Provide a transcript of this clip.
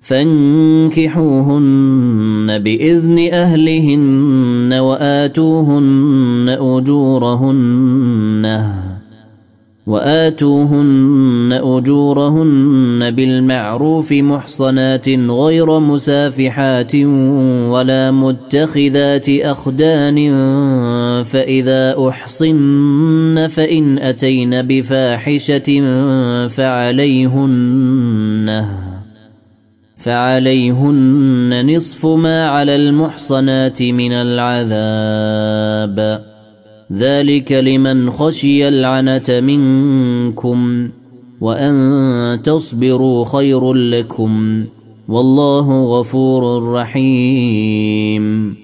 فانكحوهن بإذن أهلهن وآتوهن أجورهن. وآتوهن أجورهن بالمعروف محصنات غير مسافحات ولا متخذات أخدان. فإذا أحصن فإن أتين بفاحشة فعليهن. فعليهن نصف ما على المحصنات من العذاب. ذلك لمن خشي العنة منكم وأن تصبروا خير لكم. والله غفور رحيم.